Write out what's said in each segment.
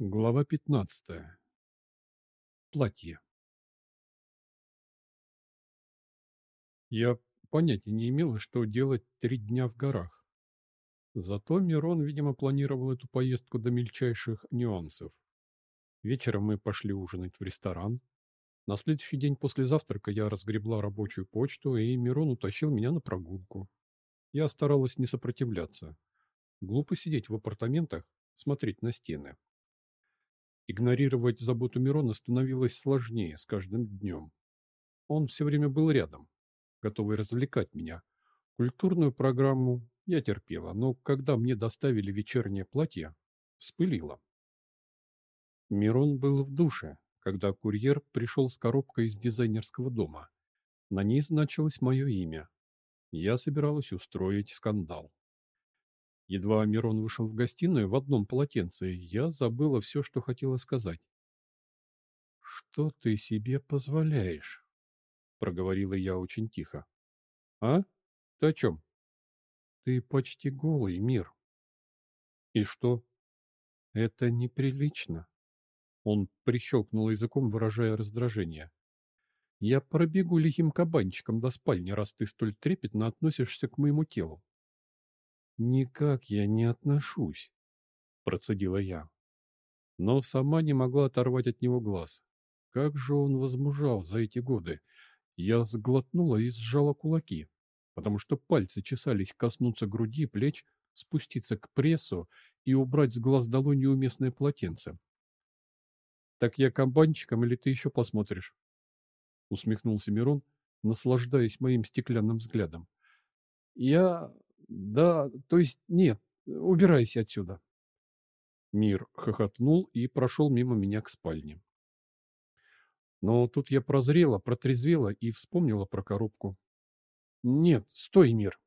Глава пятнадцатая. Платье. Я понятия не имела, что делать три дня в горах. Зато Мирон, видимо, планировал эту поездку до мельчайших нюансов. Вечером мы пошли ужинать в ресторан. На следующий день после завтрака я разгребла рабочую почту, и Мирон утащил меня на прогулку. Я старалась не сопротивляться. Глупо сидеть в апартаментах, смотреть на стены. Игнорировать заботу Мирона становилось сложнее с каждым днем. Он все время был рядом, готовый развлекать меня. Культурную программу я терпела, но когда мне доставили вечернее платье, вспылила. Мирон был в душе, когда курьер пришел с коробкой из дизайнерского дома. На ней значилось мое имя. Я собиралась устроить скандал. Едва Мирон вышел в гостиную в одном полотенце, я забыла все, что хотела сказать. «Что ты себе позволяешь?» — проговорила я очень тихо. «А? Ты о чем?» «Ты почти голый, Мир». «И что?» «Это неприлично». Он прищелкнул языком, выражая раздражение. «Я пробегу лихим кабанчиком до спальни, раз ты столь трепетно относишься к моему телу. «Никак я не отношусь», — процедила я. Но сама не могла оторвать от него глаз. Как же он возмужал за эти годы. Я сглотнула и сжала кулаки, потому что пальцы чесались коснуться груди, плеч, спуститься к прессу и убрать с глаз долой неуместное полотенце. «Так я кабанчиком или ты еще посмотришь?» Усмехнулся Мирон, наслаждаясь моим стеклянным взглядом. «Я да, то есть нет, убирайся отсюда. Мир хохотнул и прошел мимо меня к спальне. Но тут я прозрела, протрезвела и вспомнила про коробку. «Нет, стой, Мир!»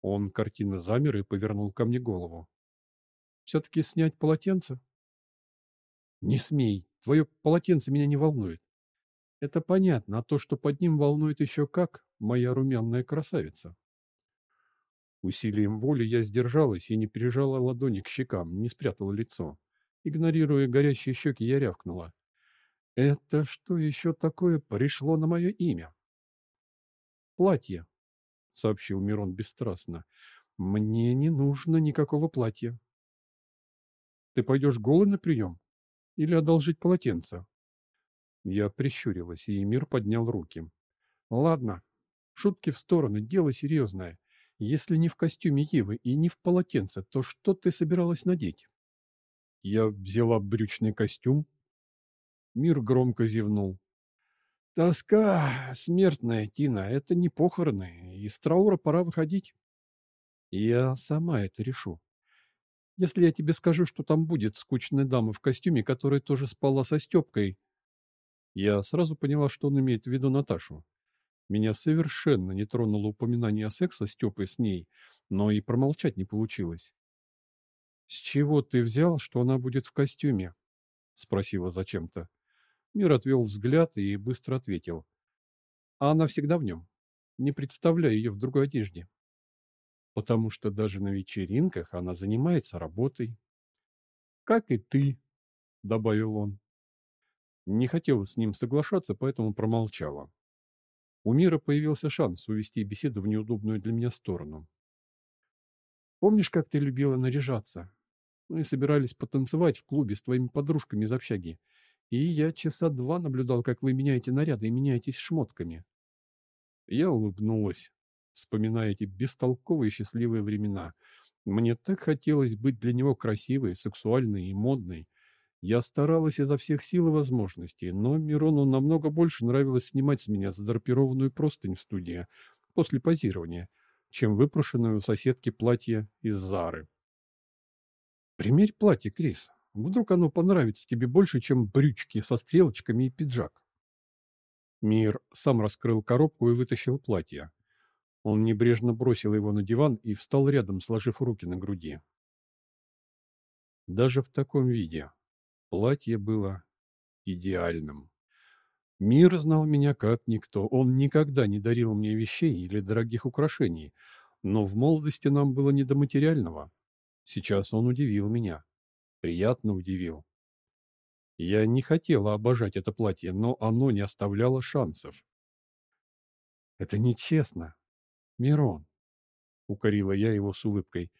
Он картинно замер и повернул ко мне голову. «Все-таки снять полотенце?» «Не смей, твое полотенце меня не волнует. Это понятно, а то, что под ним волнует еще как, моя румяная красавица». Усилием воли я сдержалась и не прижала ладони к щекам, не спрятала лицо. Игнорируя горящие щеки, я рявкнула. «Это что еще такое пришло на мое имя?» «Платье», — сообщил Мирон бесстрастно. «Мне не нужно никакого платья». «Ты пойдешь голый на прием? Или одолжить полотенце?» Я прищурилась, и Мир поднял руки. «Ладно, шутки в сторону, дело серьезное. Если не в костюме Евы и не в полотенце, то что ты собиралась надеть? Я взяла брючный костюм. Мир громко зевнул. Тоска смертная, Тина, это не похороны. Из траура пора выходить. Я сама это решу. Если я тебе скажу, что там будет скучная дама в костюме, которая тоже спала со Степкой... Я сразу поняла, что он имеет в виду Наташу. Меня совершенно не тронуло упоминание о сексе Степы с ней, но и промолчать не получилось. «С чего ты взял, что она будет в костюме?» — спросила зачем-то. Мир отвел взгляд и быстро ответил. «А она всегда в нем. Не представляю ее в другой одежде. Потому что даже на вечеринках она занимается работой». «Как и ты», — добавил он. Не хотела с ним соглашаться, поэтому промолчала. У Мира появился шанс увести беседу в неудобную для меня сторону. «Помнишь, как ты любила наряжаться? Мы собирались потанцевать в клубе с твоими подружками из общаги, и я часа два наблюдал, как вы меняете наряды и меняетесь шмотками». Я улыбнулась, вспоминая эти бестолковые счастливые времена. Мне так хотелось быть для него красивой, сексуальной и модной, я старалась изо всех сил и возможностей, но Мирону намного больше нравилось снимать с меня задрапированную простынь в студии после позирования, чем выпрошенную у соседки платье из Зары. «Примерь платье, Крис. Вдруг оно понравится тебе больше, чем брючки со стрелочками и пиджак». Мир сам раскрыл коробку и вытащил платье. Он небрежно бросил его на диван и встал рядом, сложив руки на груди. Даже в таком виде Платье было идеальным. Мир знал меня как никто. Он никогда не дарил мне вещей или дорогих украшений, но в молодости нам было не до материального. Сейчас он удивил меня. Приятно удивил. Я не хотела обожать это платье, но оно не оставляло шансов. «Это нечестно, Мирон», — укорила я его с улыбкой.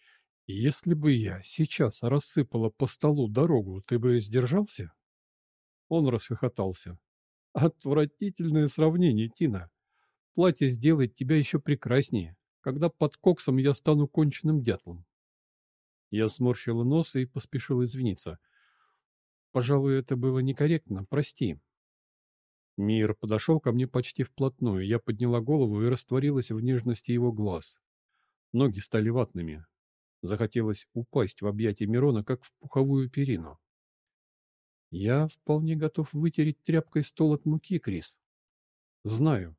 «Если бы я сейчас рассыпала по столу дорогу, ты бы сдержался?» Он расхохотался. «Отвратительное сравнение, Тина. Платье сделает тебя еще прекраснее, когда под коксом я стану конченным дятлом». Я сморщила нос и поспешил извиниться. «Пожалуй, это было некорректно. Прости». Мир подошел ко мне почти вплотную. Я подняла голову и растворилась в нежности его глаз. Ноги стали ватными. Захотелось упасть в объятия Мирона, как в пуховую перину. Я вполне готов вытереть тряпкой стол от муки, Крис. Знаю,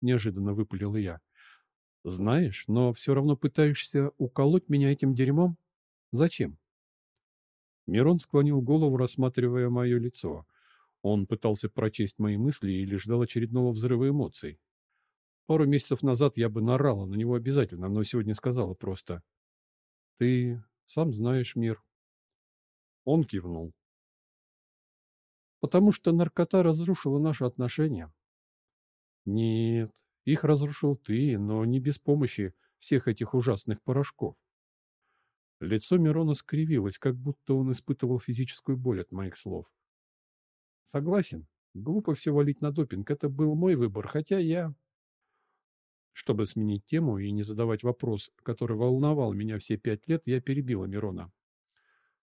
неожиданно выпалил я. Знаешь, но все равно пытаешься уколоть меня этим дерьмом? Зачем? Мирон склонил голову, рассматривая мое лицо. Он пытался прочесть мои мысли или ждал очередного взрыва эмоций. Пару месяцев назад я бы нарала на него обязательно, но сегодня сказала просто. «Ты сам знаешь мир». Он кивнул потому что наркота разрушила наши отношения. Нет, их разрушил ты, но не без помощи всех этих ужасных порошков. Лицо Мирона скривилось, как будто он испытывал физическую боль от моих слов. Согласен, глупо все валить на допинг, это был мой выбор, хотя я... Чтобы сменить тему и не задавать вопрос, который волновал меня все пять лет, я перебила Мирона.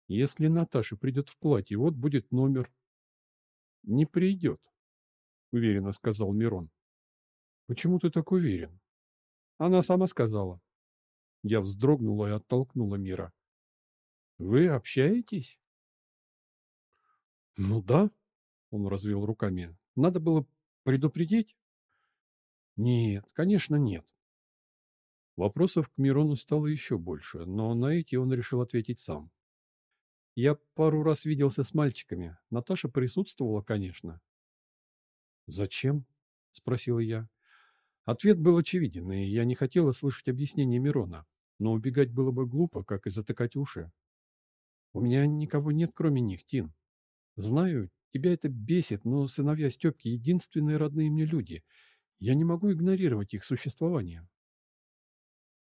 Если Наташа придет в платье, вот будет номер, не придет, уверенно сказал Мирон. Почему ты так уверен? Она сама сказала. Я вздрогнула и оттолкнула Мира. Вы общаетесь? Ну да, он развел руками. Надо было предупредить? Нет, конечно, нет. Вопросов к Мирону стало еще больше, но на эти он решил ответить сам. Я пару раз виделся с мальчиками. Наташа присутствовала, конечно. «Зачем?» – спросила я. Ответ был очевиден, и я не хотела слышать объяснения Мирона, но убегать было бы глупо, как и затыкать уши. «У меня никого нет, кроме них, Тин. Знаю, тебя это бесит, но сыновья Степки – единственные родные мне люди. Я не могу игнорировать их существование».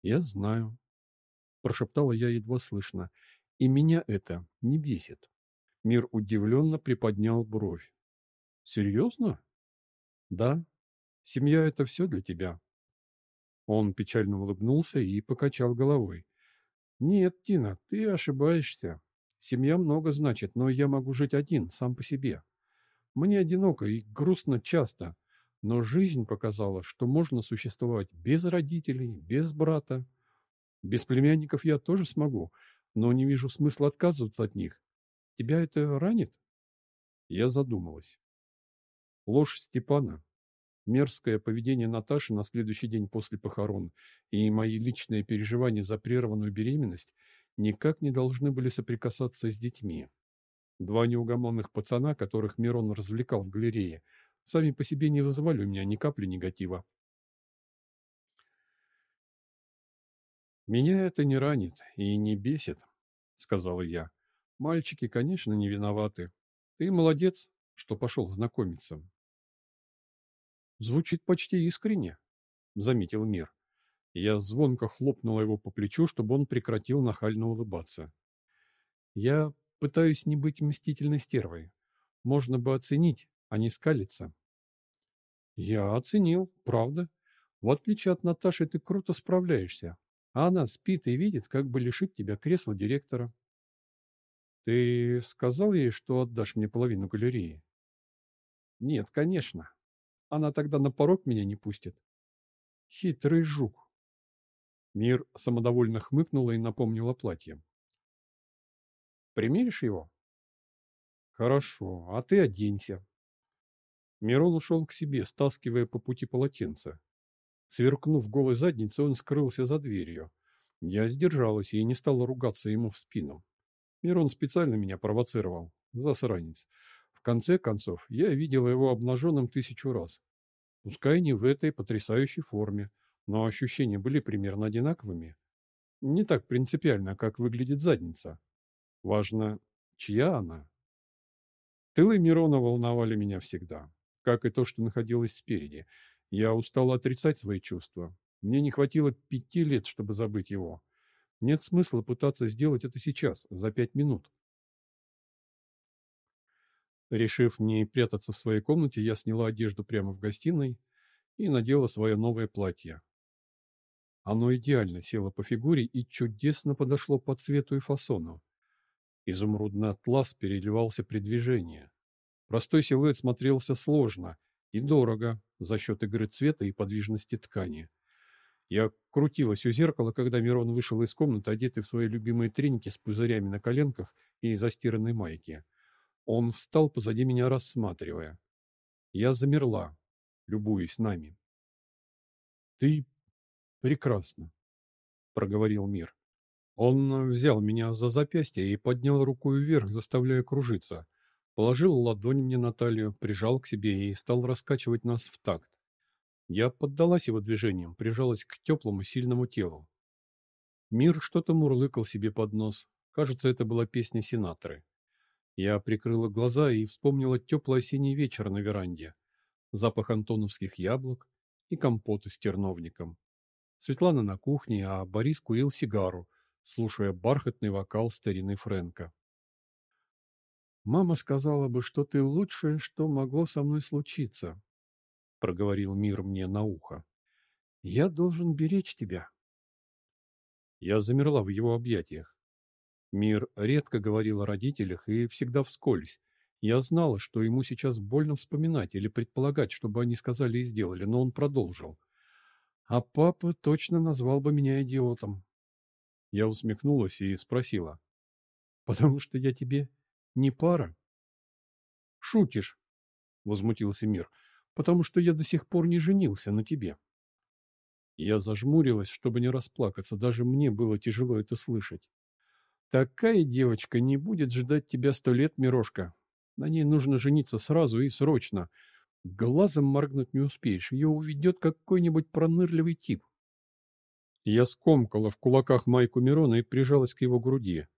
«Я знаю», – прошептала я едва слышно, – и меня это не бесит. Мир удивленно приподнял бровь. Серьезно? Да. Семья — это все для тебя. Он печально улыбнулся и покачал головой. Нет, Тина, ты ошибаешься. Семья много значит, но я могу жить один, сам по себе. Мне одиноко и грустно часто, но жизнь показала, что можно существовать без родителей, без брата. Без племянников я тоже смогу, но не вижу смысла отказываться от них. Тебя это ранит? Я задумалась. Ложь Степана, мерзкое поведение Наташи на следующий день после похорон и мои личные переживания за прерванную беременность никак не должны были соприкасаться с детьми. Два неугомонных пацана, которых Мирон развлекал в галерее, сами по себе не вызывали у меня ни капли негатива. «Меня это не ранит и не бесит», — сказала я. «Мальчики, конечно, не виноваты. Ты молодец, что пошел знакомиться». «Звучит почти искренне», — заметил Мир. Я звонко хлопнула его по плечу, чтобы он прекратил нахально улыбаться. «Я пытаюсь не быть мстительной стервой. Можно бы оценить, а не скалиться». «Я оценил, правда. В отличие от Наташи, ты круто справляешься. А она спит и видит, как бы лишить тебя кресла директора. Ты сказал ей, что отдашь мне половину галереи? Нет, конечно. Она тогда на порог меня не пустит. Хитрый жук. Мир самодовольно хмыкнула и напомнила платье. Примеришь его? Хорошо, а ты оденься. Мирон ушел к себе, стаскивая по пути полотенце. Сверкнув голой задницей, он скрылся за дверью. Я сдержалась и не стала ругаться ему в спину. Мирон специально меня провоцировал. Засранец. В конце концов, я видела его обнаженным тысячу раз. Пускай не в этой потрясающей форме, но ощущения были примерно одинаковыми. Не так принципиально, как выглядит задница. Важно, чья она. Тылы Мирона волновали меня всегда, как и то, что находилось спереди. Я устал отрицать свои чувства. Мне не хватило пяти лет, чтобы забыть его. Нет смысла пытаться сделать это сейчас, за пять минут. Решив не прятаться в своей комнате, я сняла одежду прямо в гостиной и надела свое новое платье. Оно идеально село по фигуре и чудесно подошло по цвету и фасону. Изумрудный атлас переливался при движении. Простой силуэт смотрелся сложно и дорого за счет игры цвета и подвижности ткани. Я крутилась у зеркала, когда Мирон вышел из комнаты, одетый в свои любимые треники с пузырями на коленках и застиранной майке. Он встал позади меня, рассматривая. Я замерла, любуясь нами. «Ты прекрасно», — проговорил Мир. Он взял меня за запястье и поднял руку вверх, заставляя кружиться. Положил ладонь мне на талию, прижал к себе и стал раскачивать нас в такт. Я поддалась его движениям, прижалась к теплому, сильному телу. Мир что-то мурлыкал себе под нос. Кажется, это была песня Синатры. Я прикрыла глаза и вспомнила теплый осенний вечер на веранде, запах антоновских яблок и компота с терновником. Светлана на кухне, а Борис курил сигару, слушая бархатный вокал старины Фрэнка. «Мама сказала бы, что ты лучшее, что могло со мной случиться», — проговорил мир мне на ухо. «Я должен беречь тебя». Я замерла в его объятиях. Мир редко говорил о родителях и всегда вскользь. Я знала, что ему сейчас больно вспоминать или предполагать, чтобы они сказали и сделали, но он продолжил. А папа точно назвал бы меня идиотом. Я усмехнулась и спросила. «Потому что я тебе не пара?» «Шутишь?» — возмутился Мир потому что я до сих пор не женился на тебе. Я зажмурилась, чтобы не расплакаться, даже мне было тяжело это слышать. Такая девочка не будет ждать тебя сто лет, Мирошка. На ней нужно жениться сразу и срочно. Глазом моргнуть не успеешь, ее уведет какой-нибудь пронырливый тип. Я скомкала в кулаках майку Мирона и прижалась к его груди.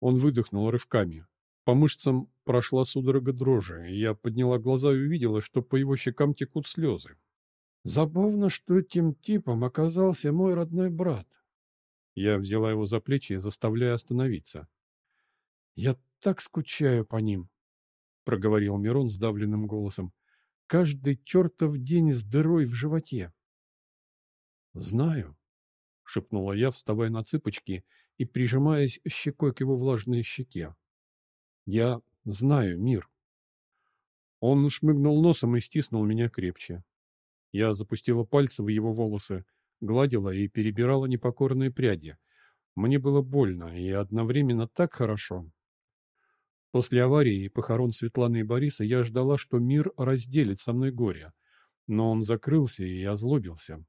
Он выдохнул рывками. По мышцам прошла судорога дрожи, и я подняла глаза и увидела, что по его щекам текут слезы. Забавно, что этим типом оказался мой родной брат. Я взяла его за плечи, заставляя остановиться. «Я так скучаю по ним», — проговорил Мирон сдавленным голосом. «Каждый чертов день с дырой в животе». «Знаю», — шепнула я, вставая на цыпочки и прижимаясь щекой к его влажной щеке. Я знаю мир. Он шмыгнул носом и стиснул меня крепче. Я запустила пальцы в его волосы, гладила и перебирала непокорные пряди. Мне было больно и одновременно так хорошо. После аварии и похорон Светланы и Бориса я ждала, что мир разделит со мной горе, но он закрылся и озлобился.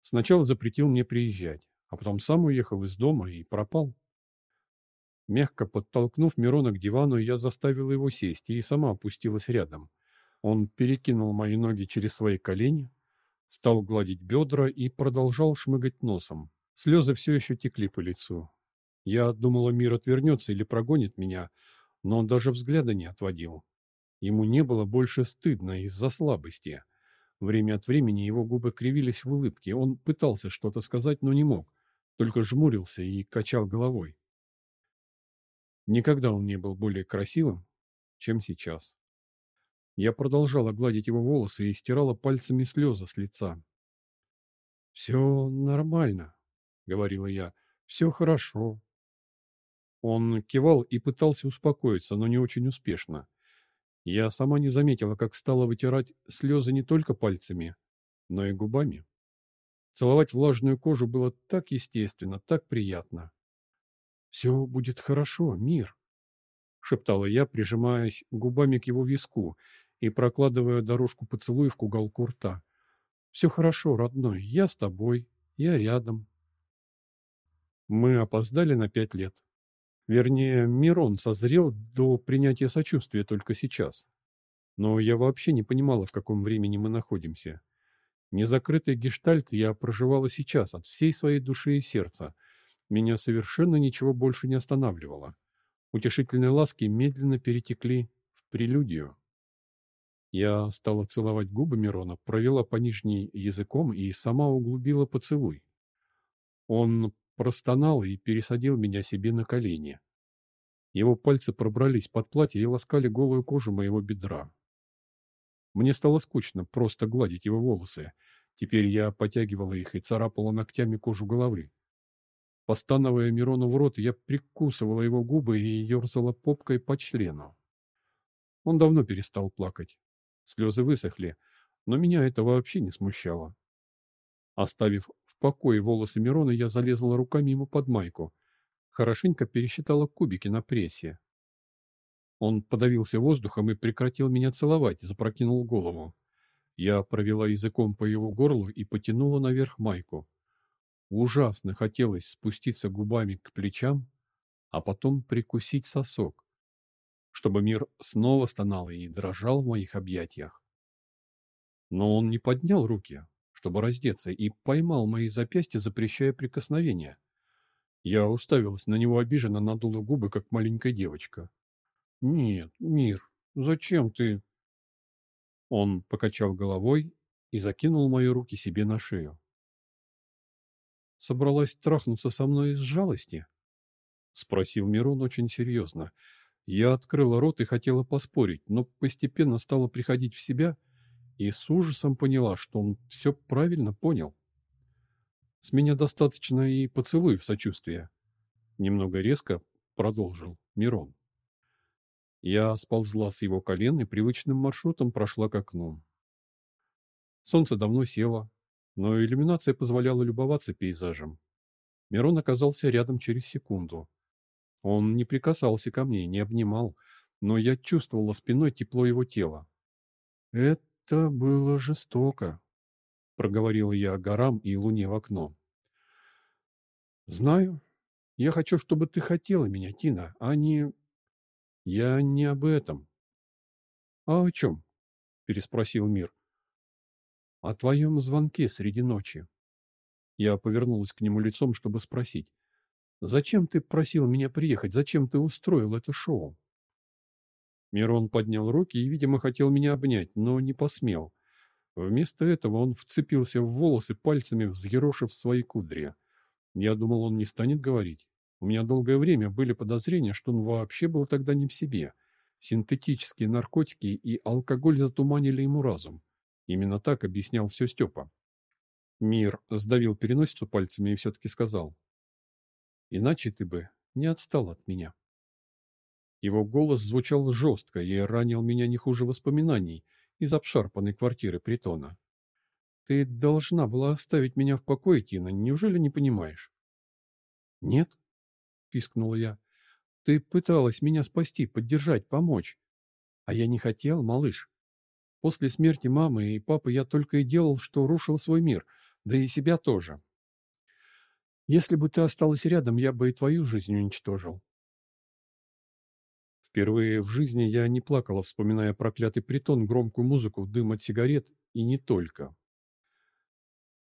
Сначала запретил мне приезжать, а потом сам уехал из дома и пропал. Мягко подтолкнув Мирона к дивану, я заставила его сесть и сама опустилась рядом. Он перекинул мои ноги через свои колени, стал гладить бедра и продолжал шмыгать носом. Слезы все еще текли по лицу. Я думала, мир отвернется или прогонит меня, но он даже взгляда не отводил. Ему не было больше стыдно из-за слабости. Время от времени его губы кривились в улыбке. Он пытался что-то сказать, но не мог, только жмурился и качал головой. Никогда он не был более красивым, чем сейчас. Я продолжала гладить его волосы и стирала пальцами слезы с лица. «Все нормально», — говорила я, — «все хорошо». Он кивал и пытался успокоиться, но не очень успешно. Я сама не заметила, как стала вытирать слезы не только пальцами, но и губами. Целовать влажную кожу было так естественно, так приятно. «Все будет хорошо, мир», — шептала я, прижимаясь губами к его виску и прокладывая дорожку поцелуев к уголку рта. «Все хорошо, родной, я с тобой, я рядом». Мы опоздали на пять лет. Вернее, Мирон созрел до принятия сочувствия только сейчас. Но я вообще не понимала, в каком времени мы находимся. Незакрытый гештальт я проживала сейчас от всей своей души и сердца — Меня совершенно ничего больше не останавливало. Утешительные ласки медленно перетекли в прелюдию. Я стала целовать губы Мирона, провела по нижней языком и сама углубила поцелуй. Он простонал и пересадил меня себе на колени. Его пальцы пробрались под платье и ласкали голую кожу моего бедра. Мне стало скучно просто гладить его волосы. Теперь я потягивала их и царапала ногтями кожу головы. Постановая Мирону в рот, я прикусывала его губы и ерзала попкой по члену. Он давно перестал плакать. Слезы высохли, но меня это вообще не смущало. Оставив в покое волосы Мирона, я залезла руками ему под майку. Хорошенько пересчитала кубики на прессе. Он подавился воздухом и прекратил меня целовать, запрокинул голову. Я провела языком по его горлу и потянула наверх майку. Ужасно хотелось спуститься губами к плечам, а потом прикусить сосок, чтобы мир снова стонал и дрожал в моих объятиях. Но он не поднял руки, чтобы раздеться, и поймал мои запястья, запрещая прикосновения. Я уставилась на него обиженно, надула губы, как маленькая девочка. «Нет, мир, зачем ты?» Он покачал головой и закинул мои руки себе на шею. «Собралась трахнуться со мной из жалости?» — спросил Мирон очень серьезно. Я открыла рот и хотела поспорить, но постепенно стала приходить в себя и с ужасом поняла, что он все правильно понял. С меня достаточно и поцелуй в сочувствие. Немного резко продолжил Мирон. Я сползла с его колен и привычным маршрутом прошла к окну. Солнце давно село, но иллюминация позволяла любоваться пейзажем. Мирон оказался рядом через секунду. Он не прикасался ко мне, не обнимал, но я чувствовала спиной тепло его тела. «Это было жестоко», — проговорила я горам и луне в окно. «Знаю. Я хочу, чтобы ты хотела меня, Тина, а не я не об этом. А о чем? Переспросил Мир. О твоем звонке среди ночи. Я повернулась к нему лицом, чтобы спросить. Зачем ты просил меня приехать? Зачем ты устроил это шоу? Мирон поднял руки и, видимо, хотел меня обнять, но не посмел. Вместо этого он вцепился в волосы пальцами, взъерошив свои кудри. Я думал, он не станет говорить. У меня долгое время были подозрения, что он вообще был тогда не в себе. Синтетические наркотики и алкоголь затуманили ему разум. Именно так объяснял все Степа. Мир сдавил переносицу пальцами и все-таки сказал. «Иначе ты бы не отстал от меня». Его голос звучал жестко и ранил меня не хуже воспоминаний из обшарпанной квартиры притона. «Ты должна была оставить меня в покое, Тина, неужели не понимаешь?» «Нет», — пискнула я. «Ты пыталась меня спасти, поддержать, помочь. А я не хотел, малыш. После смерти мамы и папы я только и делал, что рушил свой мир, да и себя тоже. Если бы ты осталась рядом, я бы и твою жизнь уничтожил». Впервые в жизни я не плакала, вспоминая проклятый притон, громкую музыку, дым от сигарет и не только.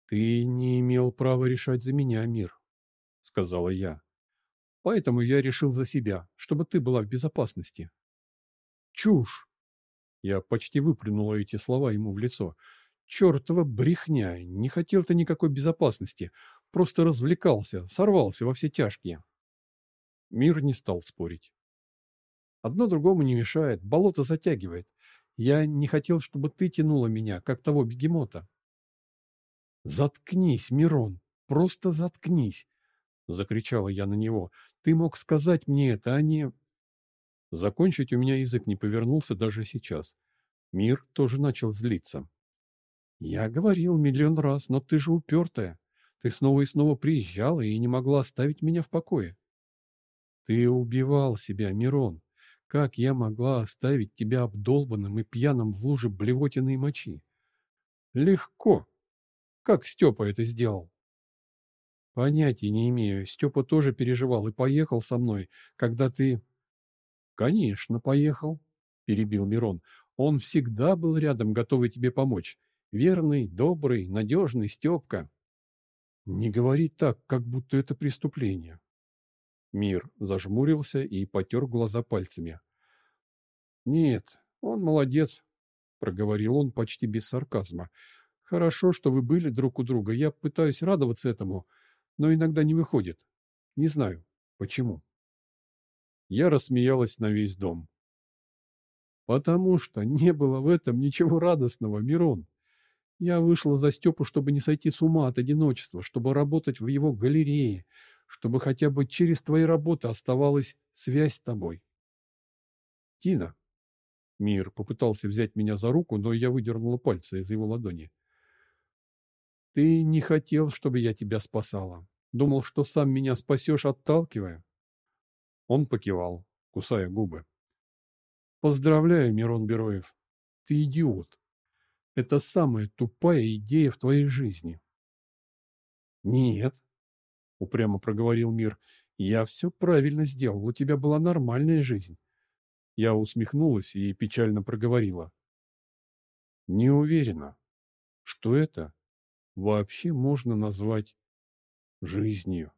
«Ты не имел права решать за меня, мир», — сказала я. Поэтому я решил за себя, чтобы ты была в безопасности. Чушь! Я почти выплюнула эти слова ему в лицо. Чертова брехня! Не хотел ты никакой безопасности. Просто развлекался, сорвался во все тяжкие. Мир не стал спорить. Одно другому не мешает, болото затягивает. Я не хотел, чтобы ты тянула меня, как того бегемота. Заткнись, Мирон, просто заткнись. — закричала я на него. «Ты мог сказать мне это, а не...» Закончить у меня язык не повернулся даже сейчас. Мир тоже начал злиться. «Я говорил миллион раз, но ты же упертая. Ты снова и снова приезжала и не могла оставить меня в покое». «Ты убивал себя, Мирон. Как я могла оставить тебя обдолбанным и пьяным в луже блевотины мочи?» «Легко. Как Степа это сделал?» Понятия не имею. Степа тоже переживал и поехал со мной, когда ты... Конечно, поехал, перебил Мирон. Он всегда был рядом, готовый тебе помочь. Верный, добрый, надежный Степка. Не говори так, как будто это преступление. Мир зажмурился и потер глаза пальцами. Нет, он молодец, проговорил он почти без сарказма. Хорошо, что вы были друг у друга. Я пытаюсь радоваться этому, но иногда не выходит. Не знаю, почему. Я рассмеялась на весь дом. Потому что не было в этом ничего радостного, Мирон. Я вышла за Степу, чтобы не сойти с ума от одиночества, чтобы работать в его галерее, чтобы хотя бы через твои работы оставалась связь с тобой. Тина. Мир попытался взять меня за руку, но я выдернула пальцы из его ладони. Ты не хотел, чтобы я тебя спасала. Думал, что сам меня спасешь, отталкивая. Он покивал, кусая губы. Поздравляю, Мирон Бероев. Ты идиот. Это самая тупая идея в твоей жизни. Нет, упрямо проговорил Мир. Я все правильно сделал. У тебя была нормальная жизнь. Я усмехнулась и печально проговорила. Не уверена, что это вообще можно назвать жизнью.